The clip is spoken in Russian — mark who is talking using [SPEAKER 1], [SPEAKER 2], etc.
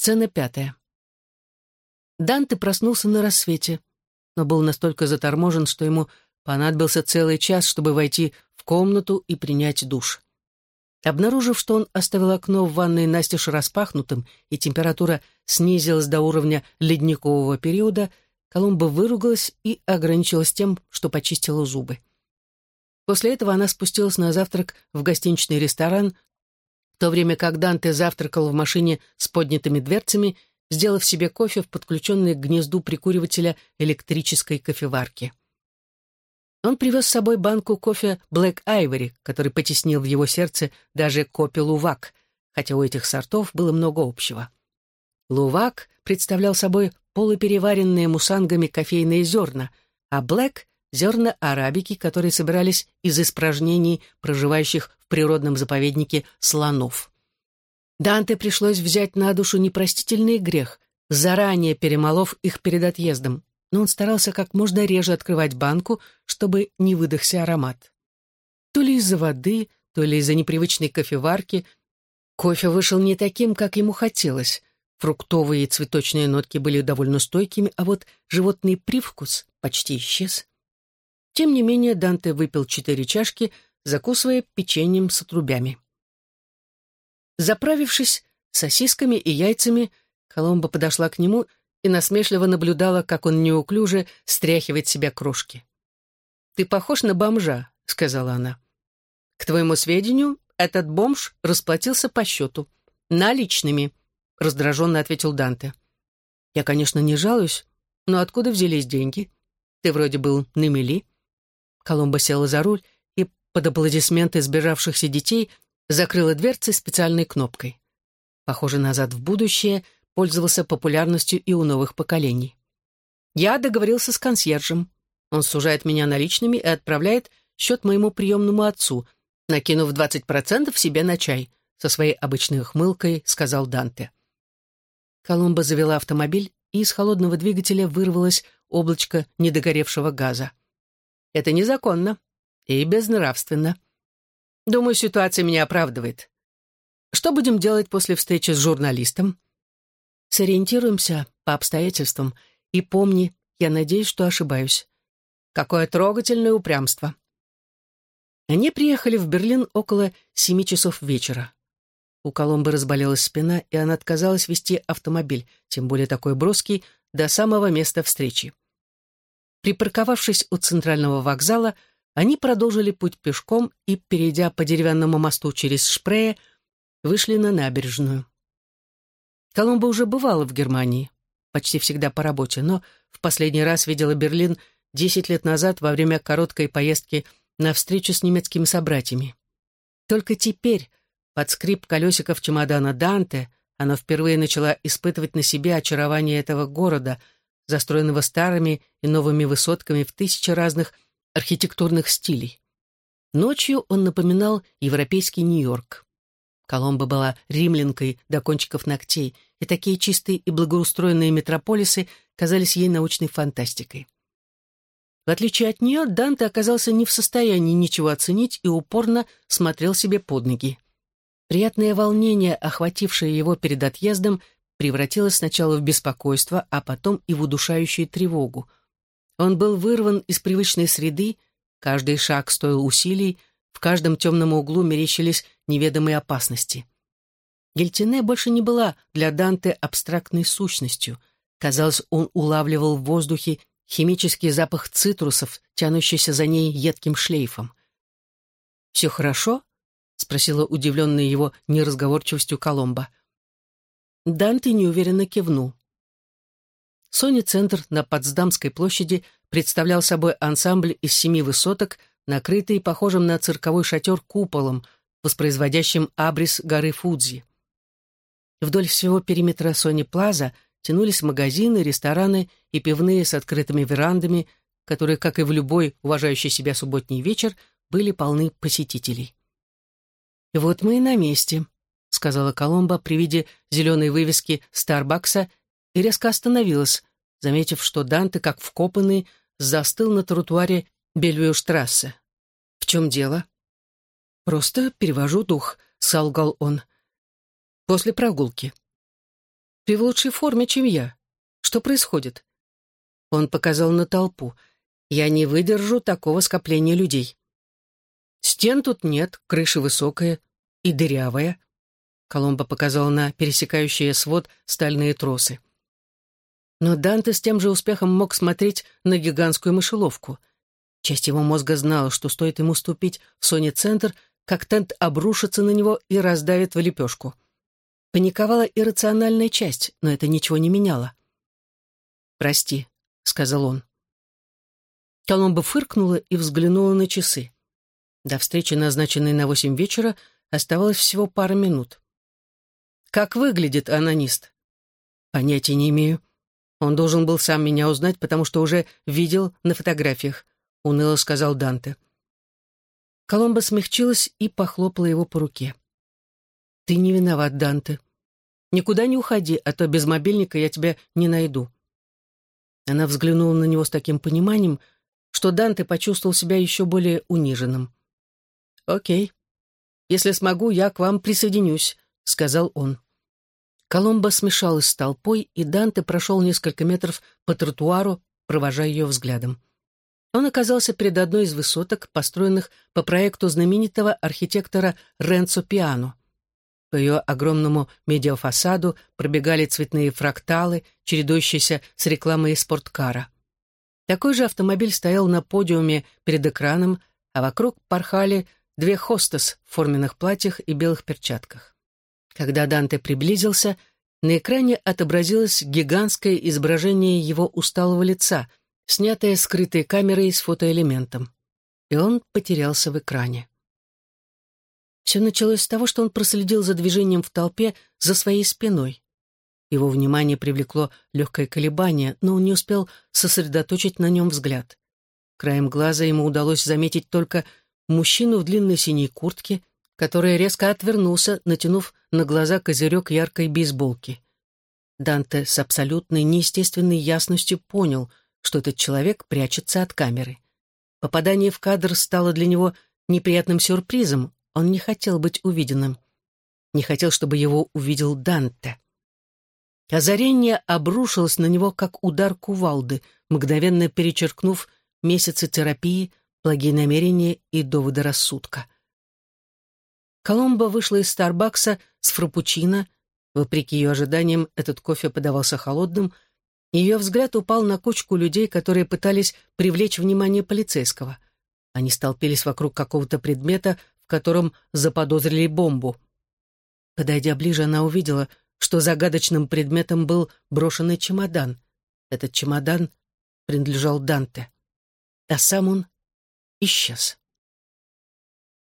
[SPEAKER 1] Сцена пятая. Данте проснулся на рассвете, но был настолько заторможен, что ему понадобился целый час, чтобы войти в комнату и принять душ. Обнаружив, что он оставил окно в ванной настежь распахнутым и температура снизилась до уровня ледникового периода, Колумба выругалась и ограничилась тем, что почистила зубы. После этого она спустилась на завтрак в гостиничный ресторан, то время как Данте завтракал в машине с поднятыми дверцами, сделав себе кофе в подключенной к гнезду прикуривателя электрической кофеварки. Он привез с собой банку кофе Black Ivory, который потеснил в его сердце даже кофе Лувак, хотя у этих сортов было много общего. Лувак представлял собой полупереваренные мусангами кофейные зерна, а Блэк — зерна арабики, которые собирались из испражнений проживающих в природном заповеднике слонов. Данте пришлось взять на душу непростительный грех, заранее перемолов их перед отъездом, но он старался как можно реже открывать банку, чтобы не выдохся аромат. То ли из-за воды, то ли из-за непривычной кофеварки, кофе вышел не таким, как ему хотелось. Фруктовые и цветочные нотки были довольно стойкими, а вот животный привкус почти исчез. Тем не менее, Данте выпил четыре чашки, закусывая печеньем с отрубями. Заправившись сосисками и яйцами, Коломба подошла к нему и насмешливо наблюдала, как он неуклюже стряхивает себя крошки. «Ты похож на бомжа», — сказала она. «К твоему сведению, этот бомж расплатился по счету. Наличными», раздраженно ответил Данте. «Я, конечно, не жалуюсь, но откуда взялись деньги? Ты вроде был на мели». Коломба села за руль и под аплодисменты сбежавшихся детей закрыла дверцы специальной кнопкой. Похоже, «Назад в будущее» пользовался популярностью и у новых поколений. Я договорился с консьержем. Он сужает меня наличными и отправляет счет моему приемному отцу, накинув 20% себе на чай, со своей обычной ухмылкой сказал Данте. Колумба завела автомобиль, и из холодного двигателя вырвалось облачко недогоревшего газа. «Это незаконно и безнравственно. Думаю, ситуация меня оправдывает. Что будем делать после встречи с журналистом?» «Сориентируемся по обстоятельствам, и помни, я надеюсь, что ошибаюсь. Какое трогательное упрямство!» Они приехали в Берлин около семи часов вечера. У Коломбы разболелась спина, и она отказалась вести автомобиль, тем более такой броский, до самого места встречи. Припарковавшись у центрального вокзала, они продолжили путь пешком и, перейдя по деревянному мосту через Шпрее, вышли на набережную. Коломба уже бывала в Германии, почти всегда по работе, но в последний раз видела Берлин десять лет назад во время короткой поездки на встречу с немецкими собратьями. Только теперь, под скрип колесиков чемодана Данте она впервые начала испытывать на себе очарование этого города, застроенного старыми и новыми высотками в тысячи разных архитектурных стилей. Ночью он напоминал европейский Нью-Йорк. Коломба была римлянкой до кончиков ногтей, и такие чистые и благоустроенные метрополисы казались ей научной фантастикой. В отличие от нее, Данте оказался не в состоянии ничего оценить и упорно смотрел себе под ноги. Приятное волнение, охватившее его перед отъездом, превратилось сначала в беспокойство, а потом и в удушающую тревогу. Он был вырван из привычной среды, каждый шаг стоил усилий, в каждом темном углу мерещились неведомые опасности. Гельтине больше не была для Данте абстрактной сущностью. Казалось, он улавливал в воздухе химический запах цитрусов, тянущийся за ней едким шлейфом. «Все хорошо?» — спросила удивленная его неразговорчивостью Коломба. Данте неуверенно кивнул. Сони-центр на Потсдамской площади представлял собой ансамбль из семи высоток, накрытый похожим на цирковой шатер куполом, воспроизводящим абрис горы Фудзи. Вдоль всего периметра Сони Плаза тянулись магазины, рестораны и пивные с открытыми верандами, которые, как и в любой уважающий себя субботний вечер, были полны посетителей. «Вот мы и на месте», — сказала Коломба при виде зеленой вывески Старбакса и резко остановилась, заметив, что Данте, как вкопанный, застыл на тротуаре Бельвью-штрассе. «В чем дело?» «Просто перевожу дух», — солгал он. «После прогулки». Ты в лучшей форме, чем я. Что происходит?» Он показал на толпу. «Я не выдержу такого скопления людей. Стен тут нет, крыша высокая и дырявая». Коломбо показал на пересекающие свод стальные тросы. Но Данте с тем же успехом мог смотреть на гигантскую мышеловку. Часть его мозга знала, что стоит ему ступить в Сони-центр, как тент обрушится на него и раздавит в лепешку. Паниковала иррациональная часть, но это ничего не меняло. «Прости», — сказал он. Коломба фыркнула и взглянула на часы. До встречи, назначенной на восемь вечера, оставалось всего пара минут. «Как выглядит анонист?» «Понятия не имею. Он должен был сам меня узнать, потому что уже видел на фотографиях», — уныло сказал Данте. Коломба смягчилась и похлопала его по руке. «Ты не виноват, Данте. Никуда не уходи, а то без мобильника я тебя не найду». Она взглянула на него с таким пониманием, что Данте почувствовал себя еще более униженным. «Окей. Если смогу, я к вам присоединюсь», — сказал он. Коломба смешалась с толпой, и Данте прошел несколько метров по тротуару, провожая ее взглядом. Он оказался перед одной из высоток, построенных по проекту знаменитого архитектора Ренцо Пиано. По ее огромному медиафасаду пробегали цветные фракталы, чередующиеся с рекламой спорткара. Такой же автомобиль стоял на подиуме перед экраном, а вокруг порхали две хостес в форменных платьях и белых перчатках. Когда Данте приблизился, на экране отобразилось гигантское изображение его усталого лица, снятое скрытой камерой с фотоэлементом. И он потерялся в экране. Все началось с того, что он проследил за движением в толпе за своей спиной. Его внимание привлекло легкое колебание, но он не успел сосредоточить на нем взгляд. Краем глаза ему удалось заметить только мужчину в длинной синей куртке, который резко отвернулся, натянув на глаза козырек яркой бейсболки. Данте с абсолютной неестественной ясностью понял, что этот человек прячется от камеры. Попадание в кадр стало для него неприятным сюрпризом, он не хотел быть увиденным. Не хотел, чтобы его увидел Данте. Озарение обрушилось на него, как удар кувалды, мгновенно перечеркнув месяцы терапии, благие намерения и доводы рассудка. Коломба вышла из Старбакса с фрапучино. Вопреки ее ожиданиям, этот кофе подавался холодным. Ее взгляд упал на кучку людей, которые пытались привлечь внимание полицейского. Они столпились вокруг какого-то предмета, в котором заподозрили бомбу. Подойдя ближе, она увидела, что загадочным предметом был брошенный чемодан. Этот чемодан принадлежал Данте. А сам он исчез.